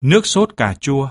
Nước sốt cà chua.